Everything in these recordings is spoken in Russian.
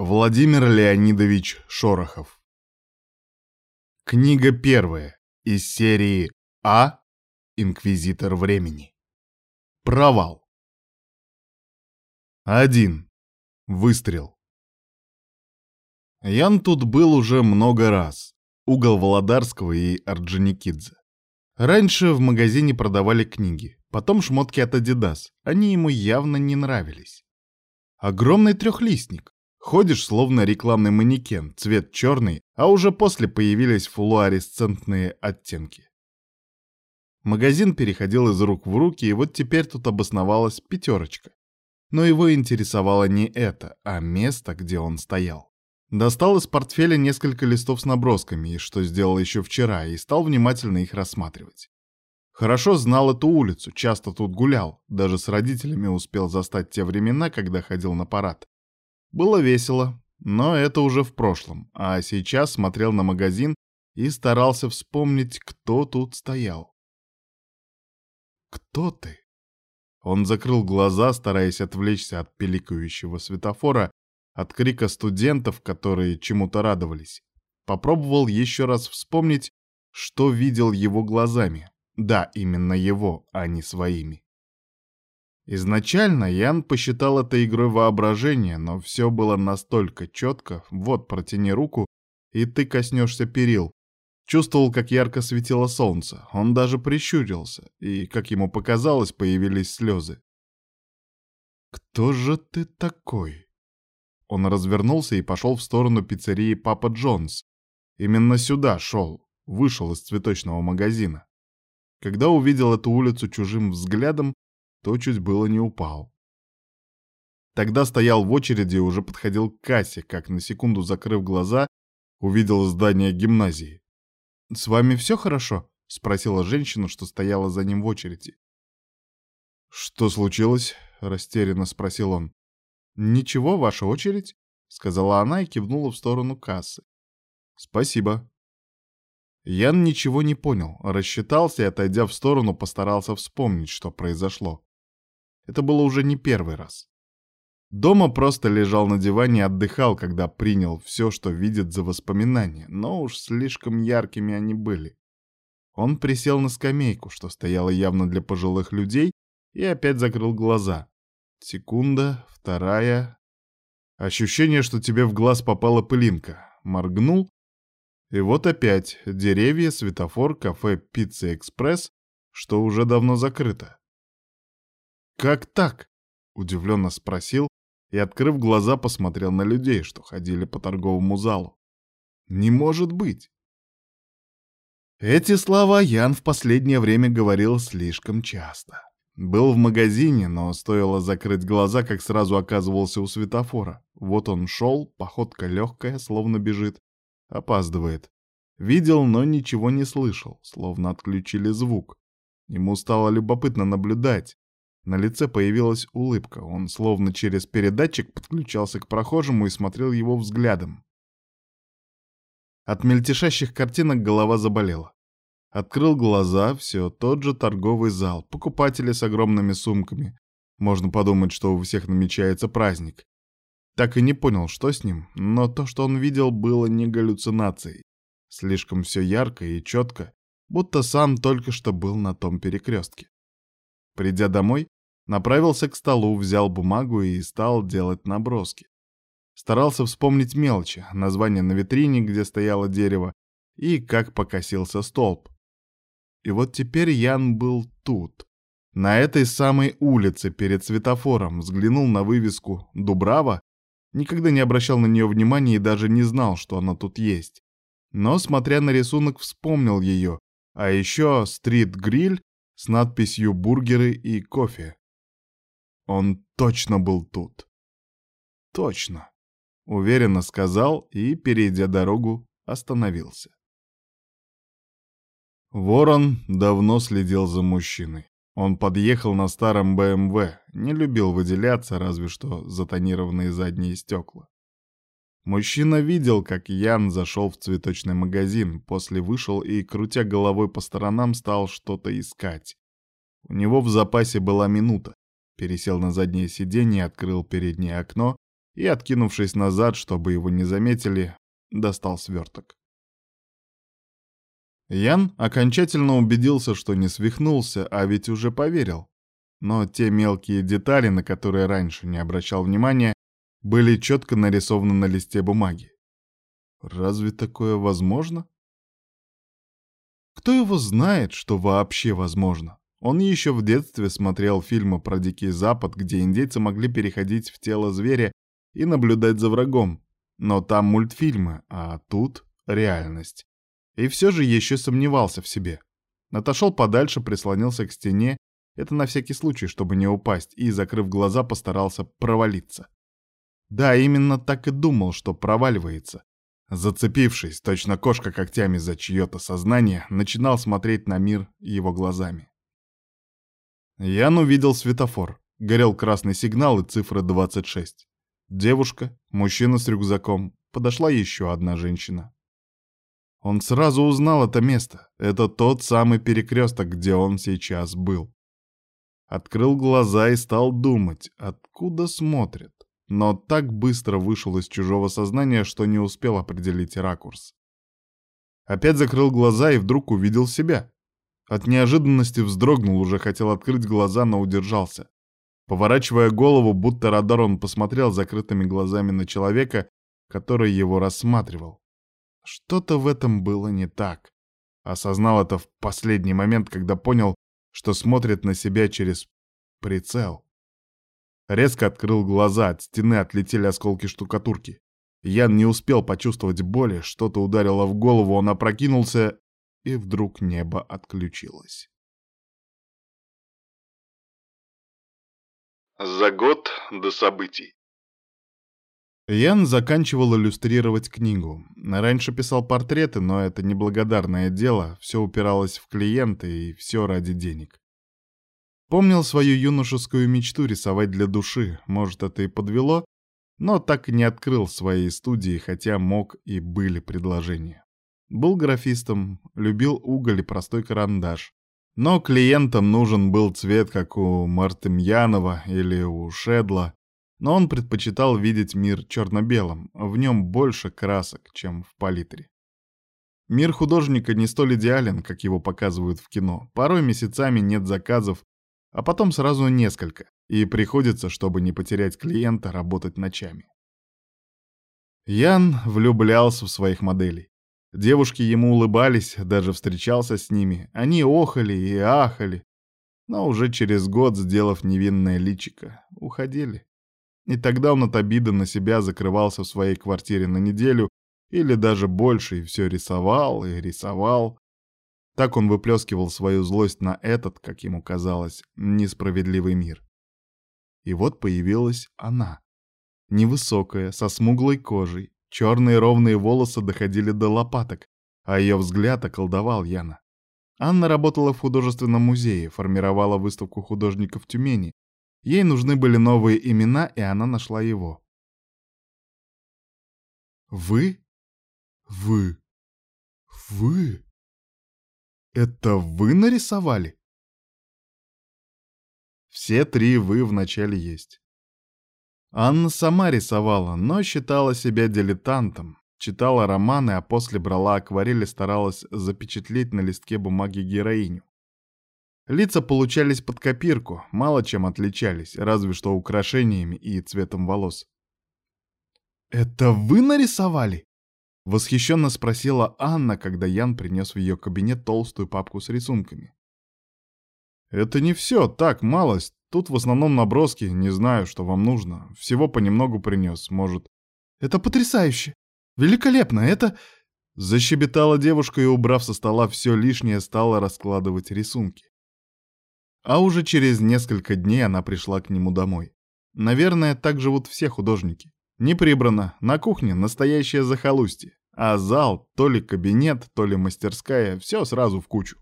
Владимир Леонидович Шорохов. Книга первая из серии А. Инквизитор времени. Провал. Один. Выстрел. Ян тут был уже много раз. Угол Володарского и Орджоникидзе. Раньше в магазине продавали книги, потом шмотки от Adidas. Они ему явно не нравились. Огромный трехлистник, Ходишь словно рекламный манекен, цвет черный, а уже после появились флуоресцентные оттенки. Магазин переходил из рук в руки, и вот теперь тут обосновалась пятерочка. Но его интересовало не это, а место, где он стоял. Достал из портфеля несколько листов с набросками, что сделал еще вчера, и стал внимательно их рассматривать. Хорошо знал эту улицу, часто тут гулял, даже с родителями успел застать те времена, когда ходил на парад. Было весело, но это уже в прошлом, а сейчас смотрел на магазин и старался вспомнить, кто тут стоял. «Кто ты?» Он закрыл глаза, стараясь отвлечься от пиликающего светофора, от крика студентов, которые чему-то радовались. Попробовал еще раз вспомнить, что видел его глазами. Да, именно его, а не своими. Изначально Ян посчитал это игрой воображения, но все было настолько четко. Вот, протяни руку, и ты коснешься перил. Чувствовал, как ярко светило солнце. Он даже прищурился, и, как ему показалось, появились слезы. «Кто же ты такой?» Он развернулся и пошел в сторону пиццерии Папа Джонс. Именно сюда шел, вышел из цветочного магазина. Когда увидел эту улицу чужим взглядом, то чуть было не упал. Тогда стоял в очереди и уже подходил к кассе, как на секунду закрыв глаза, увидел здание гимназии. «С вами все хорошо?» — спросила женщина, что стояла за ним в очереди. «Что случилось?» — растерянно спросил он. «Ничего, ваша очередь», — сказала она и кивнула в сторону кассы. «Спасибо». Ян ничего не понял, рассчитался и, отойдя в сторону, постарался вспомнить, что произошло. Это было уже не первый раз. Дома просто лежал на диване и отдыхал, когда принял все, что видит за воспоминания, но уж слишком яркими они были. Он присел на скамейку, что стояло явно для пожилых людей, и опять закрыл глаза. Секунда, вторая. Ощущение, что тебе в глаз попала пылинка. Моргнул, и вот опять деревья, светофор, кафе «Пицца Экспресс», что уже давно закрыто. «Как так?» — удивленно спросил и, открыв глаза, посмотрел на людей, что ходили по торговому залу. «Не может быть!» Эти слова Ян в последнее время говорил слишком часто. Был в магазине, но стоило закрыть глаза, как сразу оказывался у светофора. Вот он шел, походка легкая, словно бежит. Опаздывает. Видел, но ничего не слышал, словно отключили звук. Ему стало любопытно наблюдать, на лице появилась улыбка, он словно через передатчик подключался к прохожему и смотрел его взглядом. От мельтешащих картинок голова заболела. Открыл глаза, все тот же торговый зал, покупатели с огромными сумками. Можно подумать, что у всех намечается праздник. Так и не понял, что с ним, но то, что он видел, было не галлюцинацией. Слишком все ярко и четко, будто сам только что был на том перекрестке. Придя домой, Направился к столу, взял бумагу и стал делать наброски. Старался вспомнить мелочи, название на витрине, где стояло дерево, и как покосился столб. И вот теперь Ян был тут, на этой самой улице перед светофором, взглянул на вывеску «Дубрава», никогда не обращал на нее внимания и даже не знал, что она тут есть. Но, смотря на рисунок, вспомнил ее, а еще «Стрит-гриль» с надписью «Бургеры и кофе». Он точно был тут. Точно. Уверенно сказал и, перейдя дорогу, остановился. Ворон давно следил за мужчиной. Он подъехал на старом БМВ, не любил выделяться, разве что за тонированные задние стекла. Мужчина видел, как Ян зашел в цветочный магазин, после вышел и, крутя головой по сторонам, стал что-то искать. У него в запасе была минута пересел на заднее сиденье, открыл переднее окно и, откинувшись назад, чтобы его не заметили, достал сверток. Ян окончательно убедился, что не свихнулся, а ведь уже поверил. Но те мелкие детали, на которые раньше не обращал внимания, были четко нарисованы на листе бумаги. Разве такое возможно? Кто его знает, что вообще возможно? Он еще в детстве смотрел фильмы про Дикий Запад, где индейцы могли переходить в тело зверя и наблюдать за врагом. Но там мультфильмы, а тут реальность. И все же еще сомневался в себе. Отошел подальше, прислонился к стене, это на всякий случай, чтобы не упасть, и, закрыв глаза, постарался провалиться. Да, именно так и думал, что проваливается. Зацепившись, точно кошка когтями за чье-то сознание, начинал смотреть на мир его глазами. Ян увидел светофор. Горел красный сигнал и цифра 26. Девушка, мужчина с рюкзаком, подошла еще одна женщина. Он сразу узнал это место. Это тот самый перекресток, где он сейчас был. Открыл глаза и стал думать, откуда смотрит. Но так быстро вышел из чужого сознания, что не успел определить ракурс. Опять закрыл глаза и вдруг увидел себя. От неожиданности вздрогнул, уже хотел открыть глаза, но удержался. Поворачивая голову, будто радар, он посмотрел закрытыми глазами на человека, который его рассматривал. Что-то в этом было не так. Осознал это в последний момент, когда понял, что смотрит на себя через прицел. Резко открыл глаза, от стены отлетели осколки штукатурки. Ян не успел почувствовать боли, что-то ударило в голову, он опрокинулся, и вдруг небо отключилось. За год до событий. Ян заканчивал иллюстрировать книгу. Раньше писал портреты, но это неблагодарное дело, все упиралось в клиента и все ради денег. Помнил свою юношескую мечту рисовать для души, может, это и подвело, но так и не открыл своей студии, хотя мог и были предложения. Был графистом, любил уголь и простой карандаш. Но клиентам нужен был цвет, как у Мартемьянова или у Шедла, но он предпочитал видеть мир черно-белым, в нем больше красок, чем в палитре. Мир художника не столь идеален, как его показывают в кино. Порой месяцами нет заказов, а потом сразу несколько, и приходится, чтобы не потерять клиента, работать ночами. Ян влюблялся в своих моделей. Девушки ему улыбались, даже встречался с ними. Они охали и ахали, но уже через год, сделав невинное личико, уходили. И тогда он от обиды на себя закрывался в своей квартире на неделю или даже больше и все рисовал и рисовал. Так он выплескивал свою злость на этот, как ему казалось, несправедливый мир. И вот появилась она. Невысокая, со смуглой кожей, черные ровные волосы доходили до лопаток, а ее взгляд околдовал Яна. Анна работала в художественном музее, формировала выставку художников Тюмени, Ей нужны были новые имена, и она нашла его. «Вы? Вы? Вы? Это вы нарисовали?» Все три «вы» вначале есть. Анна сама рисовала, но считала себя дилетантом, читала романы, а после брала акварель и старалась запечатлеть на листке бумаги героиню. Лица получались под копирку, мало чем отличались, разве что украшениями и цветом волос. «Это вы нарисовали?» — восхищенно спросила Анна, когда Ян принес в ее кабинет толстую папку с рисунками. «Это не все, так, малость. Тут в основном наброски, не знаю, что вам нужно. Всего понемногу принес, может...» «Это потрясающе! Великолепно! Это...» Защебетала девушка и, убрав со стола все лишнее, стала раскладывать рисунки. А уже через несколько дней она пришла к нему домой. Наверное, так живут все художники. Не прибрано, на кухне настоящее захолустье, а зал, то ли кабинет, то ли мастерская, все сразу в кучу.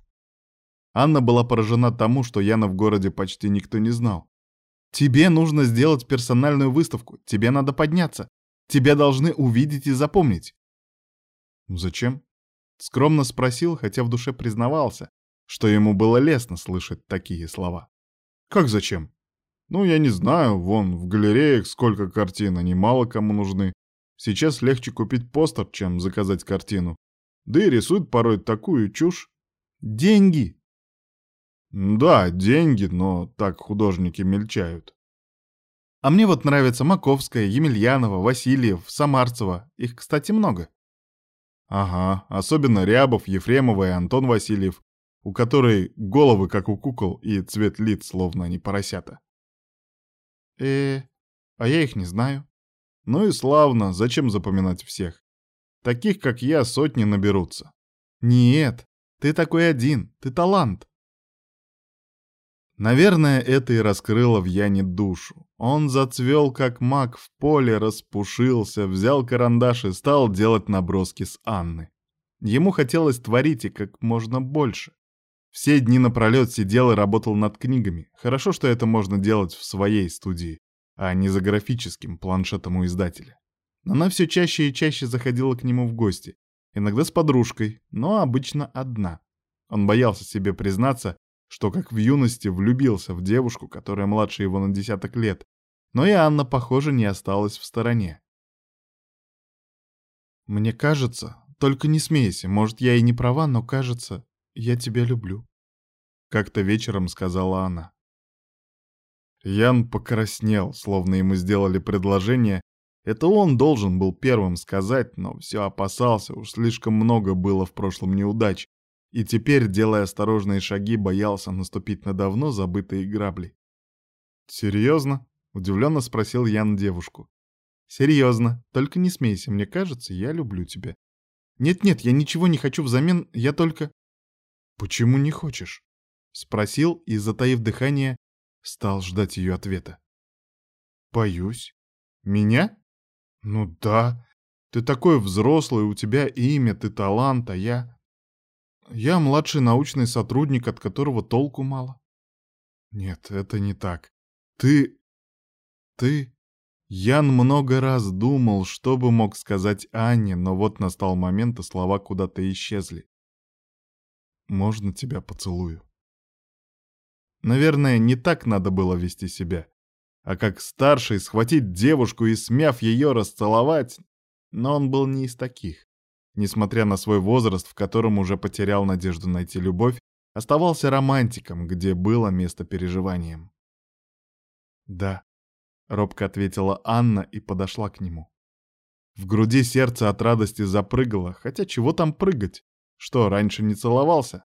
Анна была поражена тому, что Яна в городе почти никто не знал. «Тебе нужно сделать персональную выставку, тебе надо подняться. Тебя должны увидеть и запомнить». «Зачем?» — скромно спросил, хотя в душе признавался, что ему было лестно слышать такие слова. «Как зачем?» Ну, я не знаю, вон в галереях сколько картин, они мало кому нужны. Сейчас легче купить постер, чем заказать картину. Да и рисуют порой такую чушь. Деньги! Да, деньги, но так художники мельчают. А мне вот нравятся Маковская, Емельянова, Васильев, Самарцева. Их, кстати, много. Ага, особенно Рябов, Ефремова и Антон Васильев, у которой головы как у кукол и цвет лиц словно они поросята. э а я их не знаю. Ну и славно, зачем запоминать всех? Таких, как я, сотни наберутся. Нет, ты такой один, ты талант. Наверное, это и раскрыло в Яне душу. Он зацвел, как маг в поле, распушился, взял карандаш и стал делать наброски с Анны. Ему хотелось творить и как можно больше. Все дни напролет сидел и работал над книгами. Хорошо, что это можно делать в своей студии, а не за графическим планшетом у издателя. Она все чаще и чаще заходила к нему в гости. Иногда с подружкой, но обычно одна. Он боялся себе признаться, что как в юности влюбился в девушку, которая младше его на десяток лет, но и Анна, похоже, не осталась в стороне. «Мне кажется, только не смейся, может, я и не права, но кажется, я тебя люблю», — как-то вечером сказала она. Ян покраснел, словно ему сделали предложение. Это он должен был первым сказать, но все опасался, уж слишком много было в прошлом неудач, и теперь, делая осторожные шаги, боялся наступить на давно забытые грабли. «Серьезно?» — удивленно спросил Ян девушку. «Серьезно. Только не смейся, мне кажется, я люблю тебя. Нет-нет, я ничего не хочу взамен, я только...» «Почему не хочешь?» — спросил и, затаив дыхание, стал ждать ее ответа. «Боюсь. Меня? Ну да. Ты такой взрослый, у тебя имя, ты талант, а я...» Я младший научный сотрудник, от которого толку мало. Нет, это не так. Ты... Ты... Ян много раз думал, что бы мог сказать Анне, но вот настал момент, и слова куда-то исчезли. «Можно тебя поцелую?» Наверное, не так надо было вести себя, а как старший схватить девушку и, смяв ее, расцеловать, но он был не из таких несмотря на свой возраст, в котором уже потерял надежду найти любовь, оставался романтиком, где было место переживаниям. «Да», — робко ответила Анна и подошла к нему. В груди сердце от радости запрыгало, хотя чего там прыгать? Что, раньше не целовался?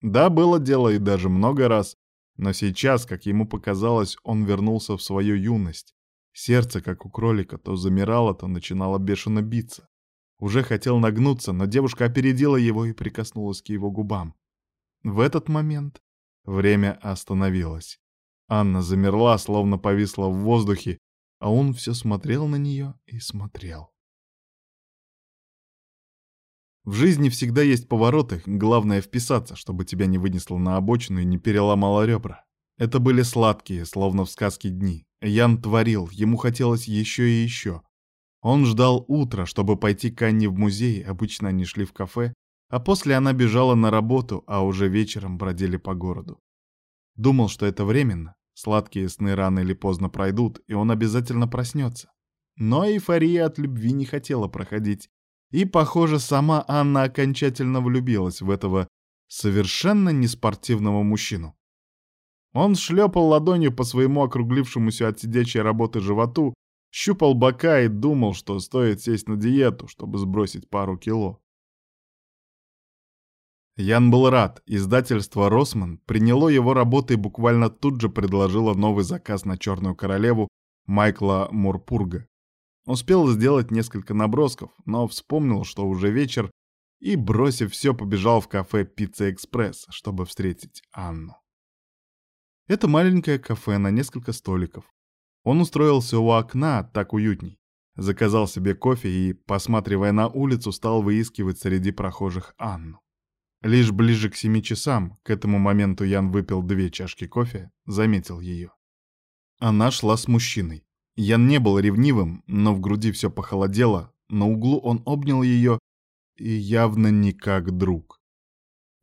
Да, было дело и даже много раз, но сейчас, как ему показалось, он вернулся в свою юность. Сердце, как у кролика, то замирало, то начинало бешено биться. Уже хотел нагнуться, но девушка опередила его и прикоснулась к его губам. В этот момент время остановилось. Анна замерла, словно повисла в воздухе, а он все смотрел на нее и смотрел. В жизни всегда есть повороты, главное вписаться, чтобы тебя не вынесло на обочину и не переломало ребра. Это были сладкие, словно в сказке дни. Ян творил, ему хотелось еще и еще. Он ждал утра, чтобы пойти к Анне в музей, обычно они шли в кафе, а после она бежала на работу, а уже вечером бродили по городу. Думал, что это временно, сладкие сны рано или поздно пройдут, и он обязательно проснется. Но эйфория от любви не хотела проходить, и, похоже, сама Анна окончательно влюбилась в этого совершенно неспортивного мужчину. Он шлепал ладонью по своему округлившемуся от сидячей работы животу, щупал бока и думал, что стоит сесть на диету, чтобы сбросить пару кило. Ян был рад, издательство «Росман» приняло его работы и буквально тут же предложило новый заказ на «Черную королеву» Майкла Мурпурга. Успел сделать несколько набросков, но вспомнил, что уже вечер, и, бросив все, побежал в кафе «Пицца Экспресс», чтобы встретить Анну. Это маленькое кафе на несколько столиков. Он устроился у окна, так уютней. Заказал себе кофе и, посматривая на улицу, стал выискивать среди прохожих Анну. Лишь ближе к семи часам, к этому моменту Ян выпил две чашки кофе, заметил ее. Она шла с мужчиной. Ян не был ревнивым, но в груди все похолодело, на углу он обнял ее и явно не как друг.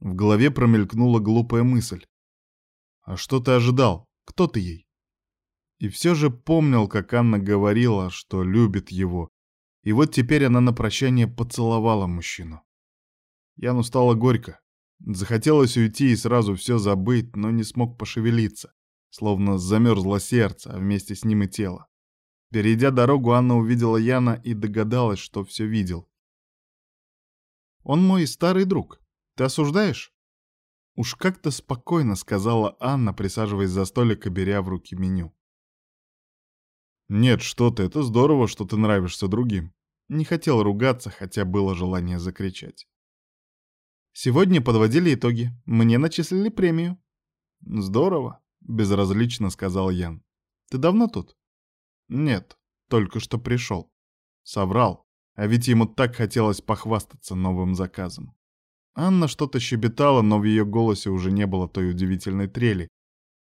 В голове промелькнула глупая мысль. «А что ты ожидал? Кто ты ей?» И все же помнил, как Анна говорила, что любит его. И вот теперь она на прощание поцеловала мужчину. Яну стало горько. Захотелось уйти и сразу все забыть, но не смог пошевелиться. Словно замерзло сердце, а вместе с ним и тело. Перейдя дорогу, Анна увидела Яна и догадалась, что все видел. «Он мой старый друг. Ты осуждаешь?» Уж как-то спокойно сказала Анна, присаживаясь за столик и беря в руки меню. «Нет, что ты, это здорово, что ты нравишься другим». Не хотел ругаться, хотя было желание закричать. «Сегодня подводили итоги. Мне начислили премию». «Здорово», — безразлично сказал Ян. «Ты давно тут?» «Нет, только что пришел». Соврал, а ведь ему так хотелось похвастаться новым заказом. Анна что-то щебетала, но в ее голосе уже не было той удивительной трели.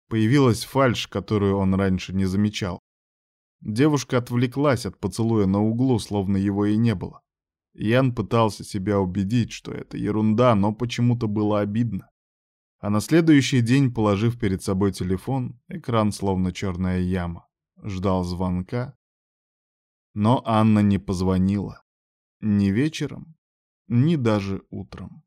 Появилась фальшь, которую он раньше не замечал. Девушка отвлеклась от поцелуя на углу, словно его и не было. Ян пытался себя убедить, что это ерунда, но почему-то было обидно. А на следующий день, положив перед собой телефон, экран словно черная яма, ждал звонка. Но Анна не позвонила. Ни вечером, ни даже утром.